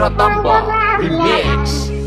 Ratamba Remix